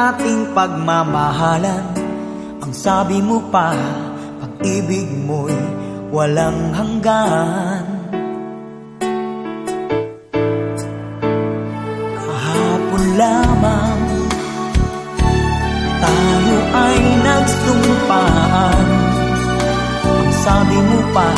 ating pagmamahalan. Ang sabi mo pa, pag-ibig mo'y walang hanggan. Kahapon lamang tayo ay nagsumpaan. Ang sabi mo pa,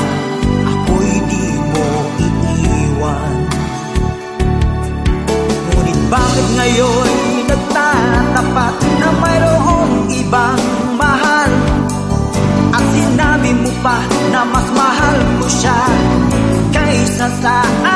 puxar, quem está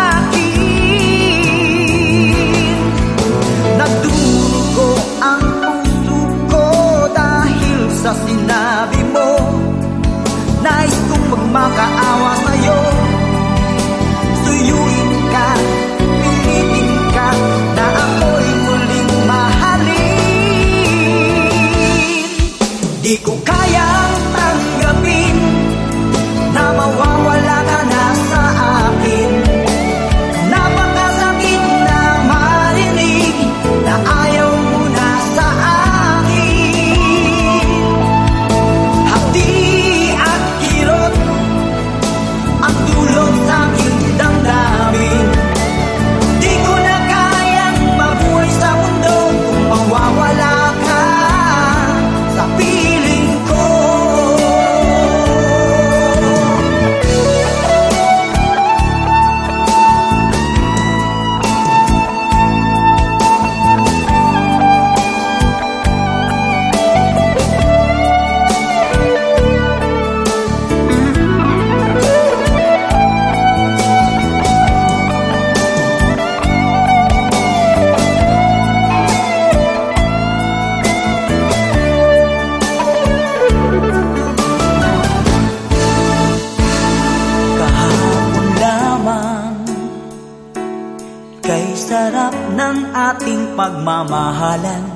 harap ng ating pagmamahalan.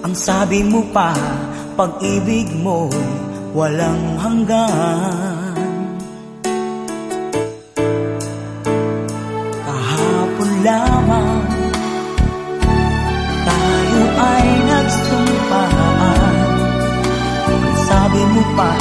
Ang sabi mo pa, pag-ibig mo walang hanggan. Kahapon lamang tayo ay nagsumpaan. Ang sabi mo pa,